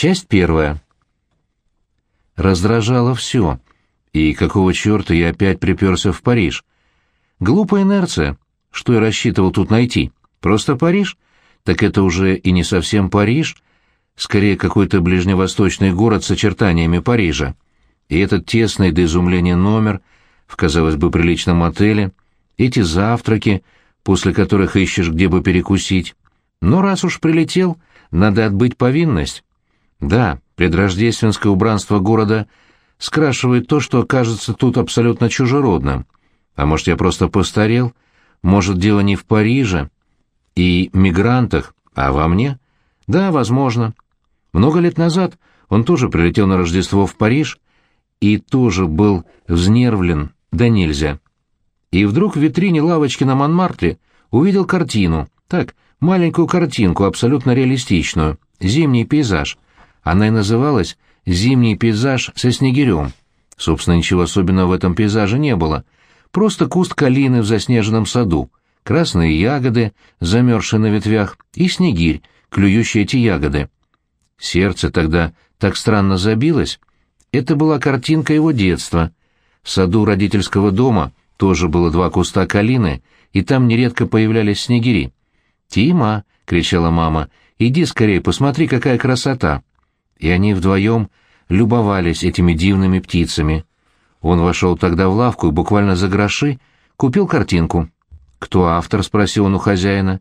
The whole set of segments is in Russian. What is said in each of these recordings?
Часть первая. Раздражало все. И какого черта я опять приперся в Париж? Глупая инерция. Что я рассчитывал тут найти? Просто Париж? Так это уже и не совсем Париж, скорее какой-то ближневосточный город с очертаниями Парижа. И этот тесный до изумления номер в, казалось бы, приличном отеле, эти завтраки, после которых ищешь, где бы перекусить. Но раз уж прилетел, надо отбыть повинность. Да, предрождественское убранство города скрашивает то, что окажется тут абсолютно чужеродным. А может, я просто постарел? Может, дело не в Париже и мигрантах, а во мне? Да, возможно. Много лет назад он тоже прилетел на Рождество в Париж и тоже был взнервлен, да нельзя. И вдруг в витрине лавочки на Монмартре увидел картину, так, маленькую картинку, абсолютно реалистичную, зимний пейзаж — она и называлась «Зимний пейзаж со снегирем». Собственно, ничего особенного в этом пейзаже не было. Просто куст калины в заснеженном саду, красные ягоды, замерзшие на ветвях, и снегирь, клюющий эти ягоды. Сердце тогда так странно забилось. Это была картинка его детства. В саду родительского дома тоже было два куста калины, и там нередко появлялись снегири. «Тима!» — кричала мама. «Иди скорее, посмотри, какая красота!» И они вдвоем любовались этими дивными птицами. Он вошел тогда в лавку и буквально за гроши купил картинку. «Кто автор?» — спросил он у хозяина.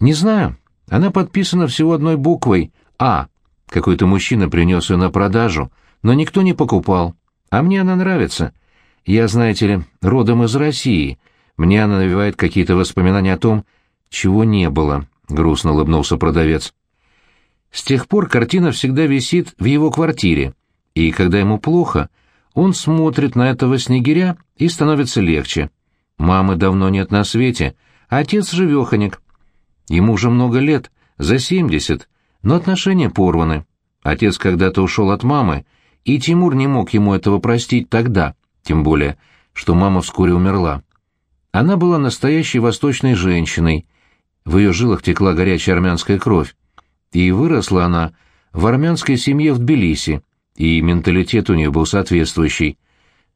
«Не знаю. Она подписана всего одной буквой «А». Какой-то мужчина принес ее на продажу, но никто не покупал. А мне она нравится. Я, знаете ли, родом из России. Мне она навевает какие-то воспоминания о том, чего не было», — грустно улыбнулся продавец. С тех пор картина всегда висит в его квартире, и когда ему плохо, он смотрит на этого снегиря и становится легче. Мамы давно нет на свете, а отец живеханик. Ему уже много лет, за семьдесят, но отношения порваны. Отец когда-то ушел от мамы, и Тимур не мог ему этого простить тогда, тем более, что мама вскоре умерла. Она была настоящей восточной женщиной, в ее жилах текла горячая армянская кровь. И выросла она в армянской семье в Тбилиси, и менталитет у нее был соответствующий.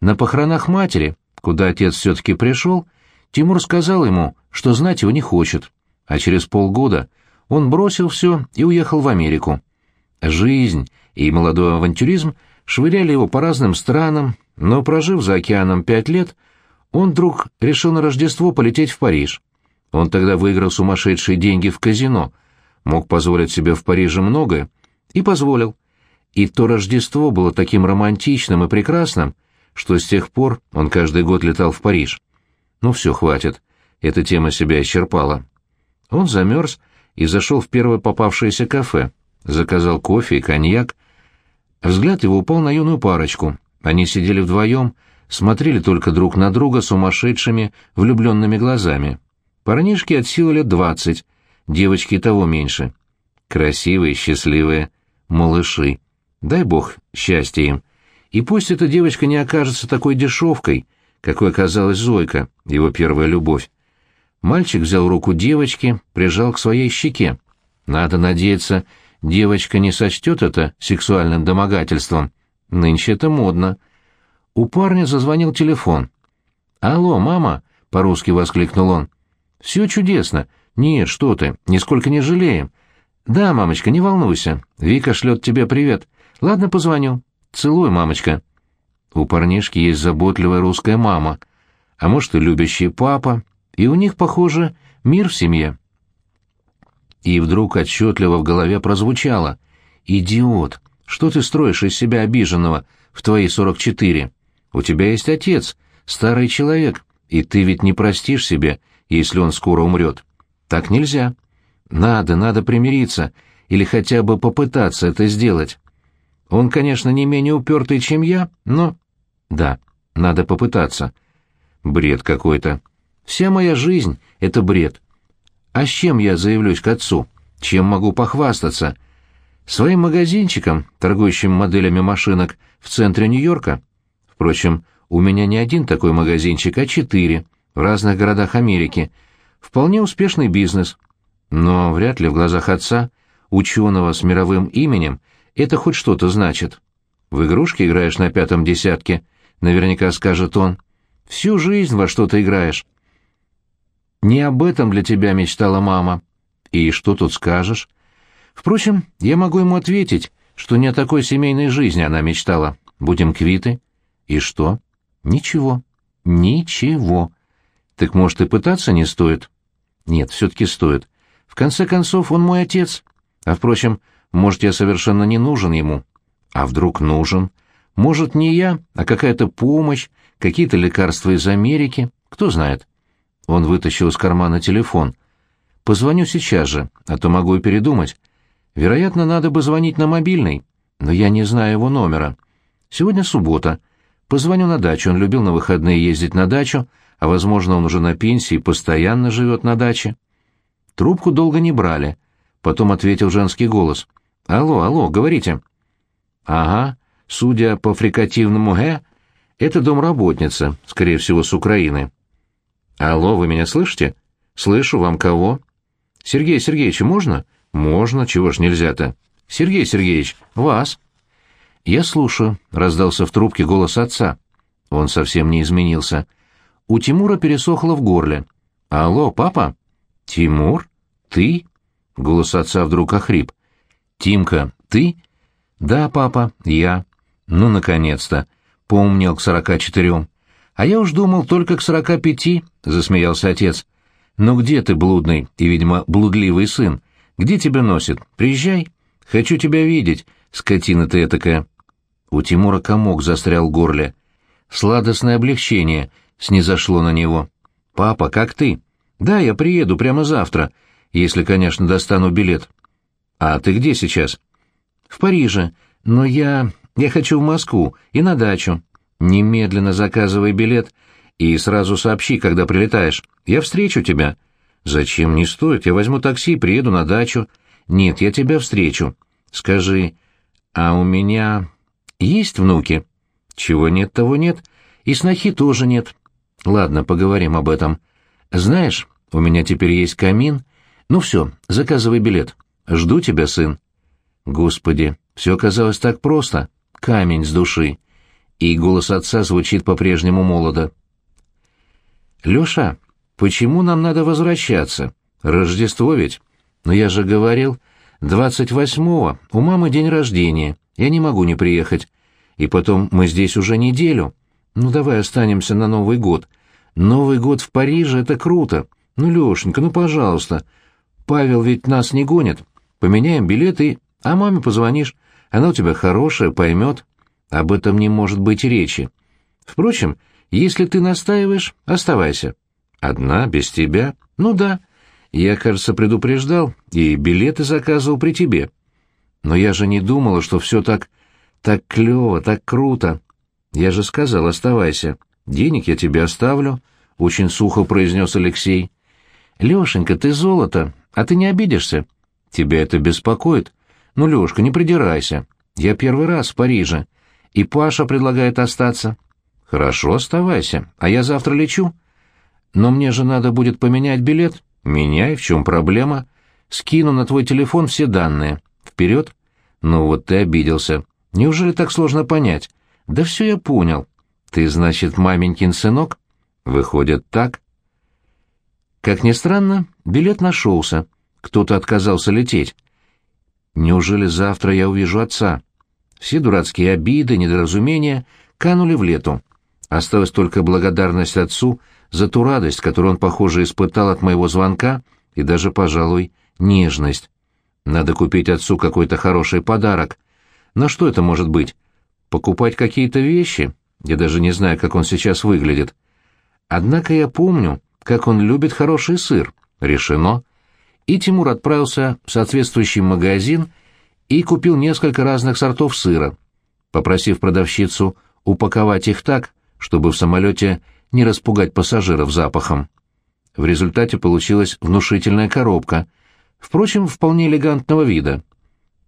На похоронах матери, куда отец все-таки пришел, Тимур сказал ему, что знать его не хочет, а через полгода он бросил все и уехал в Америку. Жизнь и молодой авантюризм швыряли его по разным странам, но, прожив за океаном пять лет, он вдруг решил на Рождество полететь в Париж. Он тогда выиграл сумасшедшие деньги в казино — мог позволить себе в Париже многое, и позволил. И то Рождество было таким романтичным и прекрасным, что с тех пор он каждый год летал в Париж. Ну все, хватит, эта тема себя исчерпала. Он замерз и зашел в первое попавшееся кафе, заказал кофе и коньяк. Взгляд его упал на юную парочку. Они сидели вдвоем, смотрели только друг на друга сумасшедшими, влюбленными глазами. Парнишки от силы лет двадцать, девочки того меньше. Красивые, счастливые, малыши. Дай бог счастья им. И пусть эта девочка не окажется такой дешевкой, какой оказалась Зойка, его первая любовь. Мальчик взял руку девочки, прижал к своей щеке. Надо надеяться, девочка не сочтет это сексуальным домогательством. Нынче это модно. У парня зазвонил телефон. «Алло, мама!» — по-русски воскликнул он. «Все чудесно. «Нет, что ты, нисколько не жалеем». «Да, мамочка, не волнуйся. Вика шлет тебе привет. Ладно, позвоню. Целуй, мамочка». У парнишки есть заботливая русская мама, а может и любящий папа, и у них, похоже, мир в семье. И вдруг отчетливо в голове прозвучало. «Идиот! Что ты строишь из себя обиженного в твои сорок четыре? У тебя есть отец, старый человек, и ты ведь не простишь себе, если он скоро умрет». Так нельзя. Надо, надо примириться, или хотя бы попытаться это сделать. Он, конечно, не менее упертый, чем я, но... Да, надо попытаться. Бред какой-то. Вся моя жизнь — это бред. А с чем я заявлюсь к отцу? Чем могу похвастаться? Своим магазинчиком, торгующим моделями машинок в центре Нью-Йорка? Впрочем, у меня не один такой магазинчик, а четыре, в разных городах Америки — Вполне успешный бизнес. Но вряд ли в глазах отца, ученого с мировым именем, это хоть что-то значит. В игрушки играешь на пятом десятке, наверняка скажет он. Всю жизнь во что-то играешь. Не об этом для тебя мечтала мама. И что тут скажешь? Впрочем, я могу ему ответить, что не о такой семейной жизни она мечтала. Будем квиты. И что? Ничего. Ничего. Так, может, и пытаться не стоит? Нет, все-таки стоит. В конце концов, он мой отец. А, впрочем, может, я совершенно не нужен ему. А вдруг нужен? Может, не я, а какая-то помощь, какие-то лекарства из Америки, кто знает. Он вытащил из кармана телефон. Позвоню сейчас же, а то могу и передумать. Вероятно, надо бы звонить на мобильный, но я не знаю его номера. Сегодня суббота. Позвоню на дачу, он любил на выходные ездить на дачу, а, возможно, он уже на пенсии и постоянно живет на даче. Трубку долго не брали. Потом ответил женский голос. «Алло, алло, говорите». «Ага, судя по фрикативному «г», это домработница, скорее всего, с Украины». «Алло, вы меня слышите?» «Слышу, вам кого?» «Сергей Сергеевич, можно?» «Можно, чего ж нельзя-то?» «Сергей Сергеевич, вас?» «Я слушаю», — раздался в трубке голос отца. Он совсем не изменился. У Тимура пересохло в горле. «Алло, папа?» «Тимур? Ты?» Голос отца вдруг охрип. «Тимка, ты?» «Да, папа, я». «Ну, наконец-то!» — помнил к сорока четырем. «А я уж думал только к сорока пяти», — засмеялся отец. «Ну где ты, блудный и, видимо, блудливый сын? Где тебя носит? Приезжай. Хочу тебя видеть, скотина ты этакая». У Тимура комок застрял в горле. Сладостное облегчение снизошло на него. «Папа, как ты?» «Да, я приеду прямо завтра, если, конечно, достану билет». «А ты где сейчас?» «В Париже. Но я... я хочу в Москву и на дачу. Немедленно заказывай билет и сразу сообщи, когда прилетаешь. Я встречу тебя». «Зачем? Не стоит. Я возьму такси, приеду на дачу». «Нет, я тебя встречу. Скажи, а у меня есть внуки?» «Чего нет, того нет. И снохи тоже нет. Ладно, поговорим об этом. Знаешь, у меня теперь есть камин. Ну все, заказывай билет. Жду тебя, сын». Господи, все оказалось так просто. Камень с души. И голос отца звучит по-прежнему молодо. «Леша, почему нам надо возвращаться? Рождество ведь. Но я же говорил, двадцать восьмого у мамы день рождения. Я не могу не приехать. И потом мы здесь уже неделю. Ну давай останемся на Новый год. Новый год в Париже — это круто. Ну, Лешенька, ну пожалуйста. Павел ведь нас не гонит. Поменяем билеты, а маме позвонишь. Она у тебя хорошая, поймет. Об этом не может быть речи. Впрочем, если ты настаиваешь, оставайся. Одна, без тебя? Ну да. Я, кажется, предупреждал и билеты заказывал при тебе. Но я же не думала, что все так... так клево, так круто. Я же сказал, оставайся. Денег я тебе оставлю, — очень сухо произнес Алексей. Лешенька, ты золото, а ты не обидишься? Тебя это беспокоит? Ну, Лешка, не придирайся. Я первый раз в Париже. И Паша предлагает остаться. Хорошо, оставайся, а я завтра лечу. Но мне же надо будет поменять билет. Меняй, в чем проблема? Скину на твой телефон все данные. Вперед. Ну вот ты обиделся. Неужели так сложно понять? Да все я понял. Ты, значит, маменькин сынок? Выходит, так? Как ни странно, билет нашелся. Кто-то отказался лететь. Неужели завтра я увижу отца? Все дурацкие обиды, недоразумения канули в лету. Осталась только благодарность отцу за ту радость, которую он, похоже, испытал от моего звонка, и даже, пожалуй, нежность. Надо купить отцу какой-то хороший подарок. Но что это может быть? Покупать какие-то вещи? Я даже не знаю, как он сейчас выглядит. Однако я помню, как он любит хороший сыр. Решено и Тимур отправился в соответствующий магазин и купил несколько разных сортов сыра, попросив продавщицу упаковать их так, чтобы в самолете не распугать пассажиров запахом. В результате получилась внушительная коробка, впрочем, вполне элегантного вида.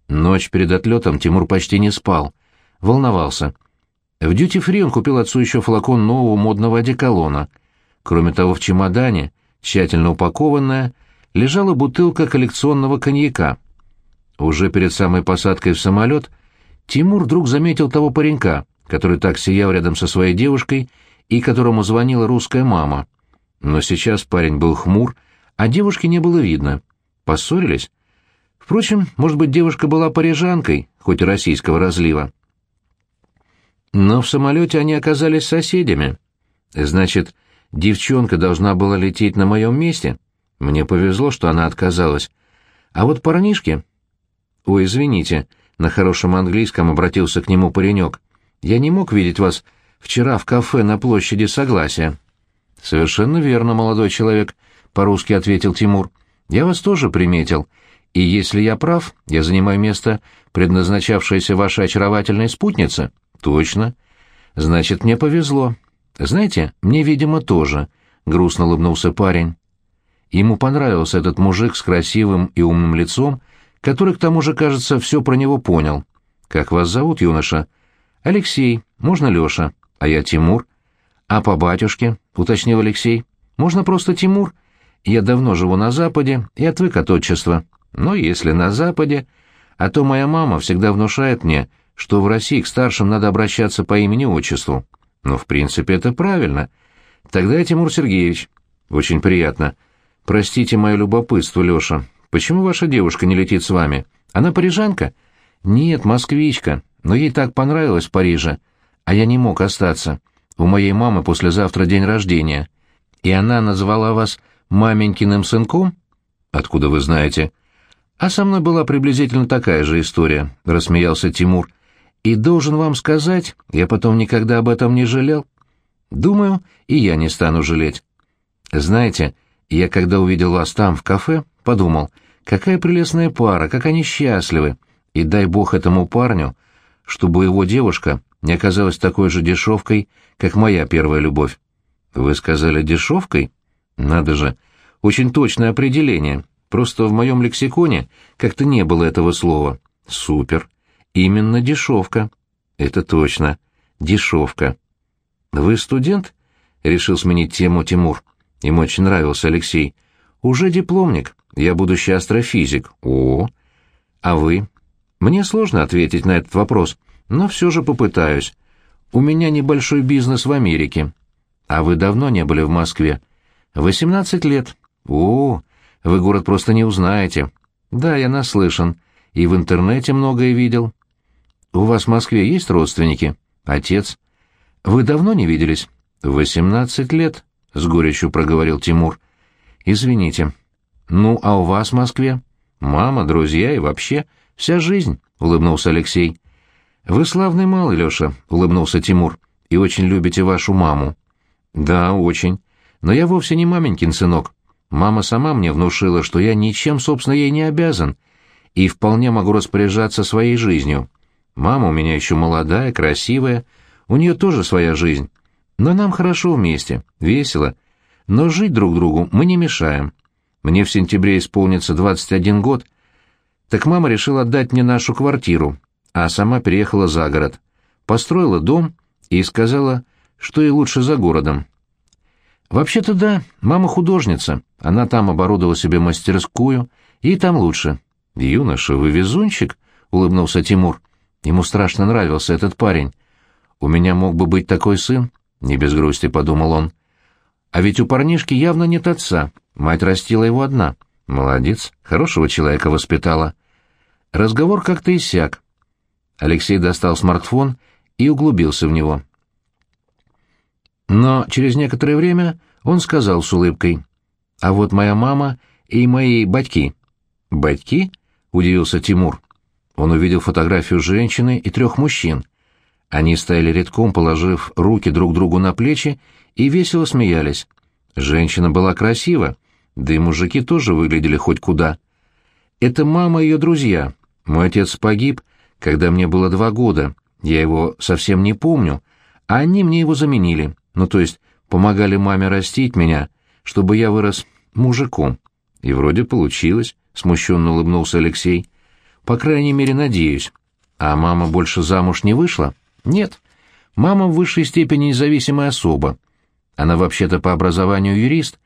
Ночь перед отлетом Тимур почти не спал, волновался. В дьюти-фри он купил отцу еще флакон нового модного одеколона. Кроме того, в чемодане, тщательно упакованная, лежала бутылка коллекционного коньяка. Уже перед самой посадкой в самолет Тимур вдруг заметил того паренька, который так сиял рядом со своей девушкой и которому звонила русская мама. Но сейчас парень был хмур, а девушки не было видно. Поссорились? Впрочем, может быть, девушка была парижанкой, хоть и российского разлива. Но в самолете они оказались соседями. Значит, девчонка должна была лететь на моем месте? Мне повезло, что она отказалась. А вот парнишки... Ой, извините, на хорошем английском обратился к нему паренек. Я не мог видеть вас вчера в кафе на площади Согласия. Совершенно верно, молодой человек, по-русски ответил Тимур. Я вас тоже приметил. И если я прав, я занимаю место, предназначавшееся вашей очаровательной спутнице. Точно. Значит, мне повезло. Знаете, мне, видимо, тоже, грустно улыбнулся парень. Ему понравился этот мужик с красивым и умным лицом, который, к тому же, кажется, все про него понял. «Как вас зовут, юноша?» «Алексей. Можно Леша?» «А я Тимур». «А по батюшке?» — уточнил Алексей. «Можно просто Тимур. Я давно живу на Западе и отвык от отчества. Но если на Западе, а то моя мама всегда внушает мне, что в России к старшим надо обращаться по имени-отчеству. Но, в принципе, это правильно. Тогда я Тимур Сергеевич. Очень приятно. Простите мое любопытство, Леша. Почему ваша девушка не летит с вами? Она парижанка? Нет, москвичка. Но ей так понравилось в Париже. А я не мог остаться. У моей мамы послезавтра день рождения. И она назвала вас маменькиным сынком? Откуда вы знаете? А со мной была приблизительно такая же история, рассмеялся Тимур. И должен вам сказать, я потом никогда об этом не жалел. Думаю, и я не стану жалеть. Знаете, я когда увидел вас там, в кафе, подумал, какая прелестная пара, как они счастливы, и дай бог этому парню, чтобы его девушка не оказалась такой же дешевкой, как моя первая любовь. Вы сказали дешевкой? Надо же, очень точное определение. Просто в моем лексиконе как-то не было этого слова. Супер. Именно дешевка. Это точно. Дешевка. Вы студент? Решил сменить тему Тимур. Ему очень нравился Алексей. Уже дипломник. Я будущий астрофизик. О. А вы? Мне сложно ответить на этот вопрос, но все же попытаюсь. У меня небольшой бизнес в Америке. А вы давно не были в Москве? Восемнадцать лет. О, вы город просто не узнаете. Да, я наслышан. И в интернете многое видел. У вас в Москве есть родственники? Отец? Вы давно не виделись? Восемнадцать лет, с горечью проговорил Тимур. Извините. Ну, а у вас в Москве? Мама, друзья и вообще вся жизнь, улыбнулся Алексей. Вы славный малый, Леша, улыбнулся Тимур. И очень любите вашу маму. Да, очень. Но я вовсе не маменькин сынок. Мама сама мне внушила, что я ничем, собственно, ей не обязан, и вполне могу распоряжаться своей жизнью. Мама у меня еще молодая, красивая, у нее тоже своя жизнь. Но нам хорошо вместе, весело. Но жить друг другу мы не мешаем. Мне в сентябре исполнится 21 год, так мама решила отдать мне нашу квартиру, а сама переехала за город. Построила дом и сказала, что ей лучше за городом. Вообще-то да, мама художница, она там оборудовала себе мастерскую, и там лучше. Юноша, вы везунчик, улыбнулся Тимур. Ему страшно нравился этот парень. У меня мог бы быть такой сын, не без грусти подумал он. А ведь у парнишки явно нет отца, мать растила его одна. Молодец, хорошего человека воспитала. Разговор как-то иссяк. Алексей достал смартфон и углубился в него. Но через некоторое время он сказал с улыбкой, «А вот моя мама и мои батьки». «Батьки?» — удивился Тимур. Он увидел фотографию женщины и трех мужчин. Они стояли редком, положив руки друг другу на плечи, и весело смеялись. Женщина была красива, да и мужики тоже выглядели хоть куда. Это мама и ее друзья. Мой отец погиб, когда мне было два года. Я его совсем не помню, а они мне его заменили. Ну, то есть помогали маме растить меня, чтобы я вырос мужиком. И вроде получилось, — смущенно улыбнулся Алексей. По крайней мере, надеюсь. А мама больше замуж не вышла? Нет. Мама в высшей степени независимая особа. Она вообще-то по образованию юрист,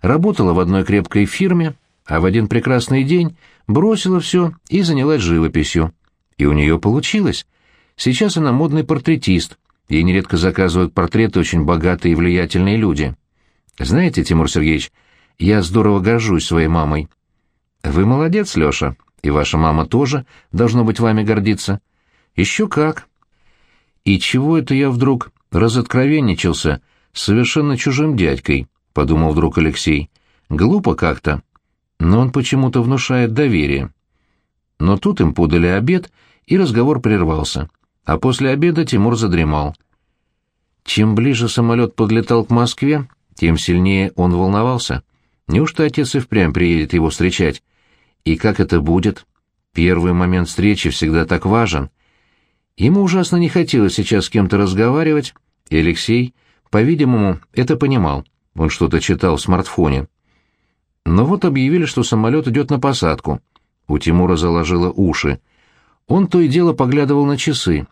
работала в одной крепкой фирме, а в один прекрасный день бросила все и занялась живописью. И у нее получилось. Сейчас она модный портретист, ей нередко заказывают портреты очень богатые и влиятельные люди. Знаете, Тимур Сергеевич, я здорово горжусь своей мамой. Вы молодец, Леша, и ваша мама тоже должно быть вами гордиться. Еще как. И чего это я вдруг разоткровенничался с совершенно чужим дядькой, подумал вдруг Алексей. Глупо как-то, но он почему-то внушает доверие. Но тут им подали обед, и разговор прервался. А после обеда Тимур задремал. Чем ближе самолет подлетал к Москве, тем сильнее он волновался. Неужто отец и впрямь приедет его встречать? И как это будет? Первый момент встречи всегда так важен. Ему ужасно не хотелось сейчас с кем-то разговаривать, и Алексей, по-видимому, это понимал. Он что-то читал в смартфоне. Но вот объявили, что самолет идет на посадку. У Тимура заложило уши. Он то и дело поглядывал на часы.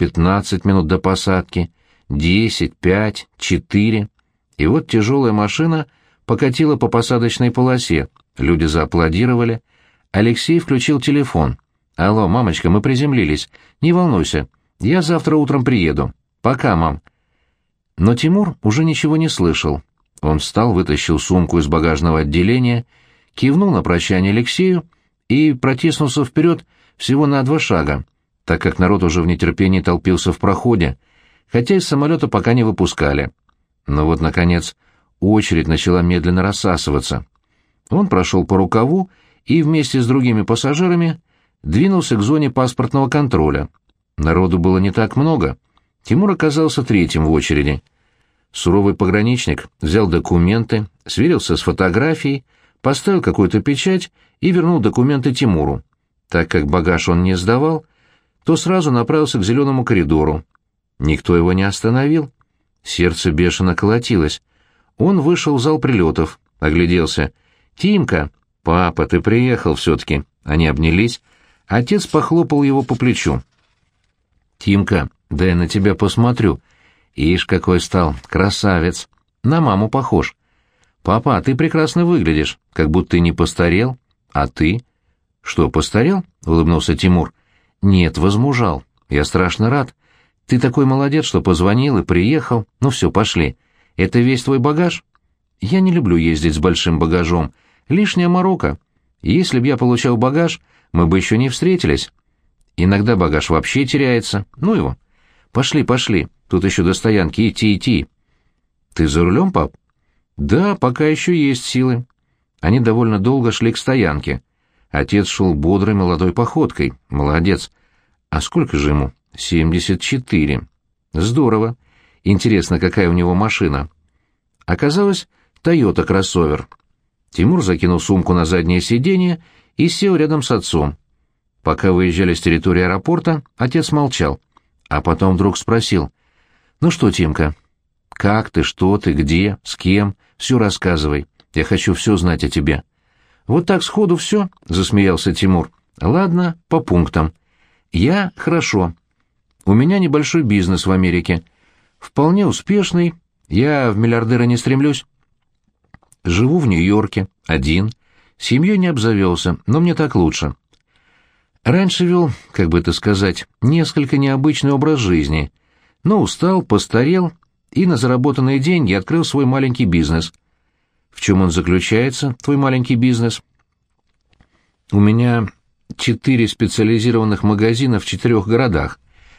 Пятнадцать минут до посадки, десять, пять, четыре. И вот тяжелая машина покатила по посадочной полосе. Люди зааплодировали. Алексей включил телефон. «Алло, мамочка, мы приземлились. Не волнуйся. Я завтра утром приеду. Пока, мам». Но Тимур уже ничего не слышал. Он встал, вытащил сумку из багажного отделения, кивнул на прощание Алексею и протиснулся вперед всего на два шага, так как народ уже в нетерпении толпился в проходе, хотя из самолета пока не выпускали. Но вот, наконец, очередь начала медленно рассасываться. Он прошел по рукаву и вместе с другими пассажирами двинулся к зоне паспортного контроля. Народу было не так много. Тимур оказался третьим в очереди. Суровый пограничник взял документы, сверился с фотографией, поставил какую-то печать и вернул документы Тимуру. Так как багаж он не сдавал, то сразу направился к зеленому коридору. Никто его не остановил. Сердце бешено колотилось. Он вышел в зал прилетов, огляделся. «Тимка! Папа, ты приехал все-таки!» Они обнялись. Отец похлопал его по плечу. «Тимка, да я на тебя посмотрю. Ишь, какой стал, красавец. На маму похож. Папа, ты прекрасно выглядишь, как будто ты не постарел. А ты? Что, постарел? Улыбнулся Тимур. Нет, возмужал. Я страшно рад. Ты такой молодец, что позвонил и приехал. Ну все, пошли. Это весь твой багаж? Я не люблю ездить с большим багажом. Лишняя морока. Если б я получал багаж, мы бы еще не встретились. Иногда багаж вообще теряется. Ну его. Пошли, пошли. Тут еще до стоянки идти, идти. Ты за рулем, пап? Да, пока еще есть силы. Они довольно долго шли к стоянке. Отец шел бодрой молодой походкой. Молодец. А сколько же ему? Семьдесят четыре. Здорово. Интересно, какая у него машина. Оказалось, Тойота кроссовер. Тимур закинул сумку на заднее сиденье и сел рядом с отцом. Пока выезжали с территории аэропорта, отец молчал, а потом вдруг спросил, «Ну что, Тимка, как ты, что ты, где, с кем? Все рассказывай. Я хочу все знать о тебе». «Вот так сходу все?» — засмеялся Тимур. «Ладно, по пунктам. Я хорошо. У меня небольшой бизнес в Америке. Вполне успешный. Я в миллиардера не стремлюсь. Живу в Нью-Йорке, один. Семьей не обзавелся, но мне так лучше. Раньше вел, как бы это сказать, несколько необычный образ жизни, но устал, постарел и на заработанные деньги открыл свой маленький бизнес. В чем он заключается, твой маленький бизнес? У меня четыре специализированных магазина в четырех городах.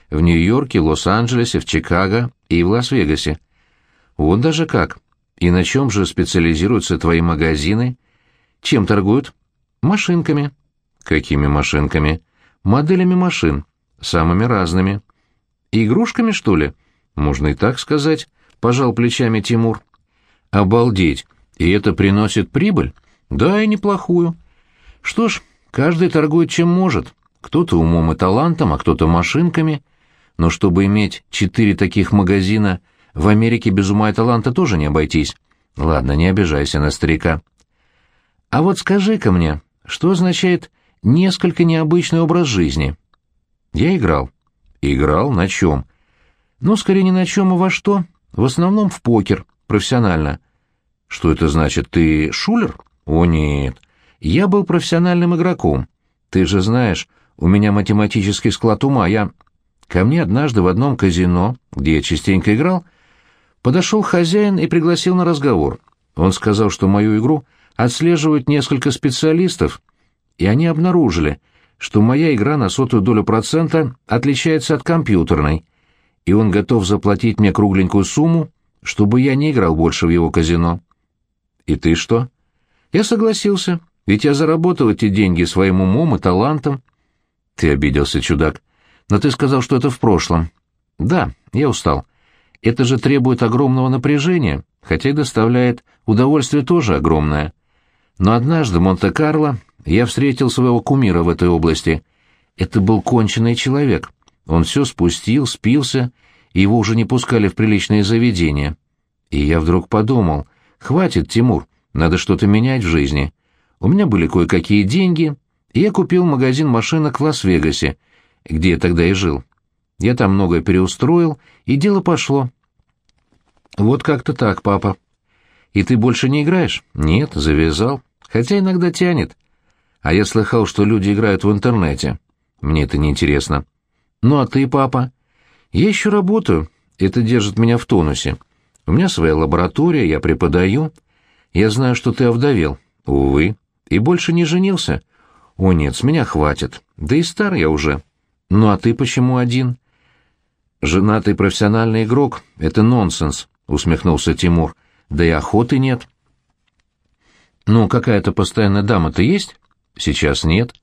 В Нью-Йорке, Лос-Анджелесе, в Чикаго и в Лас-Вегасе. Вот даже как. И на чем же специализируются твои магазины? Чем торгуют? Машинками. Какими машинками? Моделями машин. Самыми разными. Игрушками, что ли? Можно и так сказать, пожал плечами Тимур. Обалдеть. И это приносит прибыль? Да, и неплохую. Что ж, каждый торгует чем может. Кто-то умом и талантом, а кто-то машинками. Но чтобы иметь четыре таких магазина в Америке без ума и таланта тоже не обойтись. Ладно, не обижайся на старика. А вот скажи-ка мне, что означает несколько необычный образ жизни? Я играл. Играл на чем? Ну, скорее не на чем, а во что. В основном в покер, профессионально. Что это значит? Ты шулер? О, нет. Я был профессиональным игроком. Ты же знаешь, у меня математический склад ума, я... Ко мне однажды в одном казино, где я частенько играл, подошел хозяин и пригласил на разговор. Он сказал, что мою игру отслеживают несколько специалистов, и они обнаружили, что моя игра на сотую долю процента отличается от компьютерной, и он готов заплатить мне кругленькую сумму, чтобы я не играл больше в его казино. И ты что? Я согласился, ведь я заработал эти деньги своим умом и талантом. Ты обиделся, чудак. Но ты сказал, что это в прошлом. Да, я устал. Это же требует огромного напряжения, хотя и доставляет удовольствие тоже огромное. Но однажды в Монте-Карло я встретил своего кумира в этой области. Это был конченый человек. Он все спустил, спился, и его уже не пускали в приличные заведения. И я вдруг подумал, хватит, Тимур, надо что-то менять в жизни. У меня были кое-какие деньги, и я купил магазин машинок в Лас-Вегасе, где я тогда и жил. Я там многое переустроил, и дело пошло. Вот как-то так, папа. И ты больше не играешь? Нет, завязал. Хотя иногда тянет. А я слыхал, что люди играют в интернете. Мне это неинтересно. Ну а ты, папа? Я еще работаю. Это держит меня в тонусе. У меня своя лаборатория, я преподаю. Я знаю, что ты овдовел. Увы. И больше не женился. О нет, с меня хватит. Да и стар я уже. Ну а ты почему один? Женатый профессиональный игрок — это нонсенс, усмехнулся Тимур. Да и охоты нет. Ну, какая-то постоянная дама-то есть? Сейчас нет.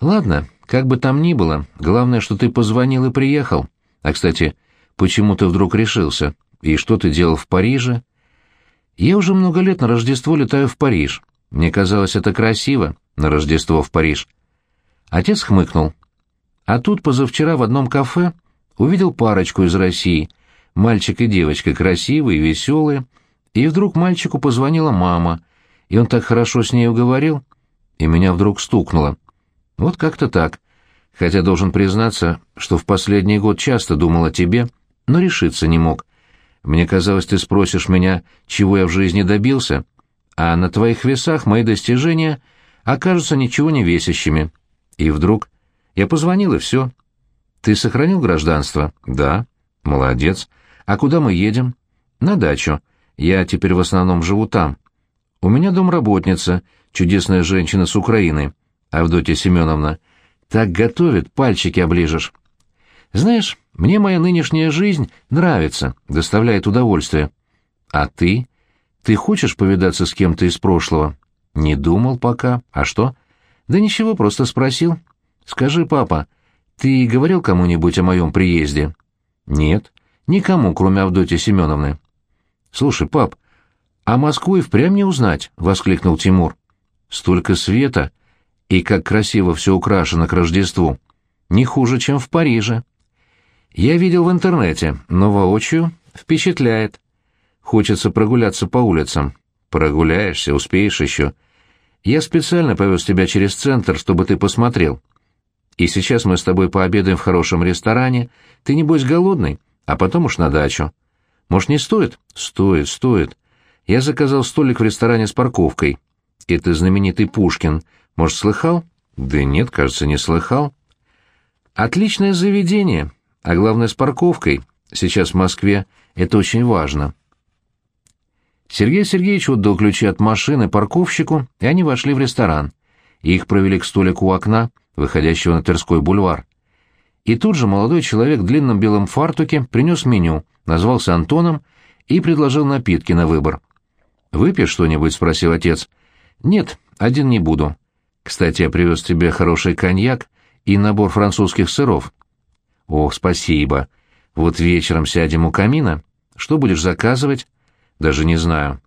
Ладно, как бы там ни было, главное, что ты позвонил и приехал. А, кстати, почему ты вдруг решился? И что ты делал в Париже? Я уже много лет на Рождество летаю в Париж. Мне казалось это красиво, на Рождество в Париж. Отец хмыкнул. А тут позавчера в одном кафе увидел парочку из России, мальчик и девочка, красивые, веселые, и вдруг мальчику позвонила мама, и он так хорошо с нею говорил, и меня вдруг стукнуло. Вот как-то так. Хотя должен признаться, что в последний год часто думал о тебе, но решиться не мог. Мне казалось, ты спросишь меня, чего я в жизни добился, а на твоих весах мои достижения окажутся ничего не весящими. И вдруг я позвонил, и все. Ты сохранил гражданство? Да. Молодец. А куда мы едем? На дачу. Я теперь в основном живу там. У меня домработница, чудесная женщина с Украины, Авдотья Семеновна. Так готовит, пальчики оближешь. Знаешь, мне моя нынешняя жизнь нравится, доставляет удовольствие. А ты? Ты хочешь повидаться с кем-то из прошлого? Не думал пока. А что? Да ничего, просто спросил. Скажи, папа, ты говорил кому-нибудь о моем приезде? Нет, никому, кроме Авдотьи Семеновны. Слушай, пап, а Москву и впрямь не узнать, воскликнул Тимур. Столько света, и как красиво все украшено к Рождеству. Не хуже, чем в Париже. Я видел в интернете, но воочию впечатляет. Хочется прогуляться по улицам. Прогуляешься, успеешь еще. Я специально повез тебя через центр, чтобы ты посмотрел. И сейчас мы с тобой пообедаем в хорошем ресторане. Ты, небось, голодный, а потом уж на дачу. Может, не стоит? Стоит, стоит. Я заказал столик в ресторане с парковкой. Это знаменитый Пушкин. Может, слыхал? Да нет, кажется, не слыхал. Отличное заведение, а главное с парковкой. Сейчас в Москве это очень важно. Сергей Сергеевич отдал ключи от машины парковщику, и они вошли в ресторан. Их провели к столику у окна, выходящего на Тверской бульвар. И тут же молодой человек в длинном белом фартуке принес меню, назвался Антоном и предложил напитки на выбор. «Выпьешь что-нибудь?» — спросил отец. «Нет, один не буду. Кстати, я привез тебе хороший коньяк и набор французских сыров». «Ох, спасибо. Вот вечером сядем у камина. Что будешь заказывать?» Даже не знаю.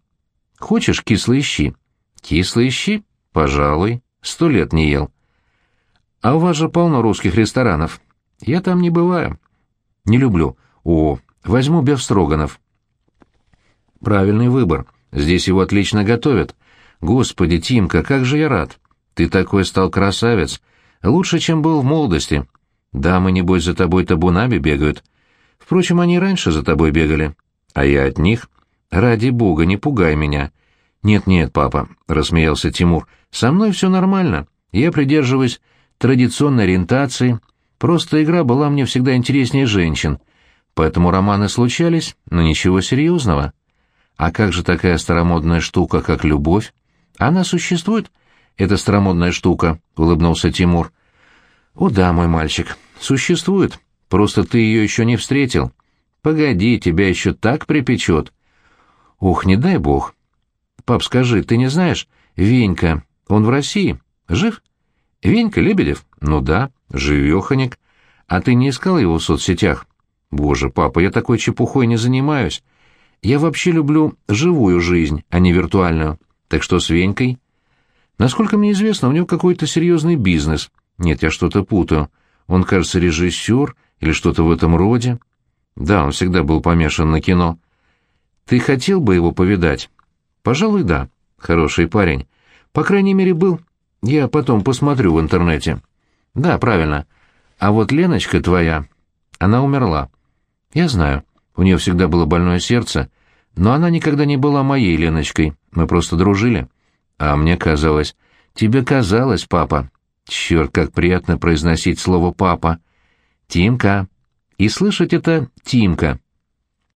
Хочешь кислые щи? Кислые щи? Пожалуй. Сто лет не ел. А у вас же полно русских ресторанов. Я там не бываю. Не люблю. О, возьму бефстроганов. Правильный выбор. Здесь его отлично готовят. Господи, Тимка, как же я рад. Ты такой стал красавец. Лучше, чем был в молодости. Дамы, небось, за тобой табунами бегают. Впрочем, они раньше за тобой бегали. А я от них. «Ради бога, не пугай меня». «Нет-нет, папа», — рассмеялся Тимур, — «со мной все нормально. Я придерживаюсь традиционной ориентации, Просто игра была мне всегда интереснее женщин, поэтому романы случались, но ничего серьезного. А как же такая старомодная штука, как любовь? Она существует, эта старомодная штука, — улыбнулся Тимур. О да, мой мальчик, существует, просто ты ее еще не встретил. Погоди, тебя еще так припечет. Ух, не дай бог. Пап, скажи, ты не знаешь, Венька, он в России, жив? Венька Лебедев? Ну да, живеханик. А ты не искал его в соцсетях? Боже, папа, я такой чепухой не занимаюсь. Я вообще люблю живую жизнь, а не виртуальную. Так что с Венькой? Насколько мне известно, у него какой-то серьезный бизнес. Нет, я что-то путаю. Он, кажется, режиссер или что-то в этом роде. Да, он всегда был помешан на кино. Ты хотел бы его повидать? Пожалуй, да. Хороший парень. По крайней мере, был. Я потом посмотрю в интернете. Да, правильно. А вот Леночка твоя, она умерла. Я знаю. У нее всегда было больное сердце, но она никогда не была моей Леночкой. Мы просто дружили. А мне казалось... Тебе казалось, папа. Черт, как приятно произносить слово «папа». Тимка. И слышать это «Тимка».